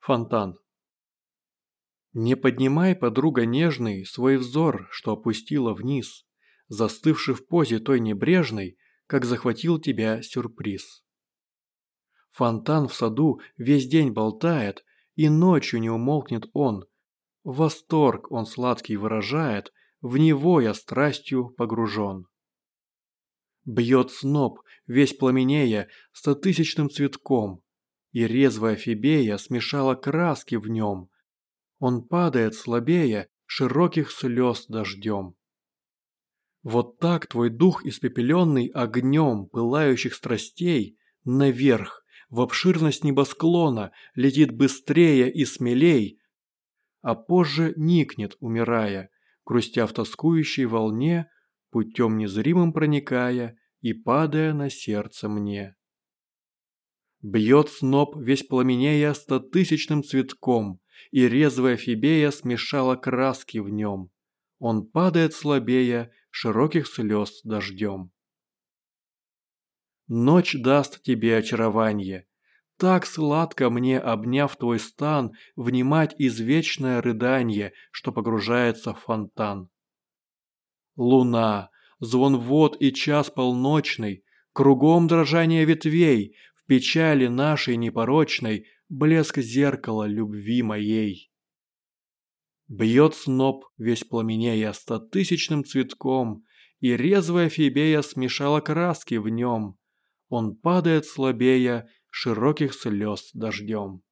Фонтан. Не поднимай, подруга нежный, свой взор, что опустила вниз, застывший в позе той небрежной, как захватил тебя сюрприз. Фонтан в саду весь день болтает, и ночью не умолкнет он. Восторг он сладкий выражает, в него я страстью погружен. Бьет сноп, весь пламенея, стотысячным цветком, и резвая Фибея смешала краски в нем. Он падает слабее широких слез дождем. Вот так твой дух, испепеленный огнем пылающих страстей, наверх, в обширность небосклона, летит быстрее и смелей, а позже никнет, умирая, грустя в тоскующей волне, путем незримым проникая и падая на сердце мне. Бьет сноп весь пламенея стотысячным цветком, и резвая Фибея смешала краски в нем. Он падает слабея широких слез дождем. Ночь даст тебе очарование. Так сладко мне, обняв твой стан, Внимать извечное рыдание, Что погружается в фонтан. Луна, звон вод и час полночный, Кругом дрожание ветвей, печали нашей непорочной блеск зеркала любви моей. Бьет сноп, весь пламенея стотысячным цветком, и резвая Фибея смешала краски в нем. Он падает слабея широких слез дождем.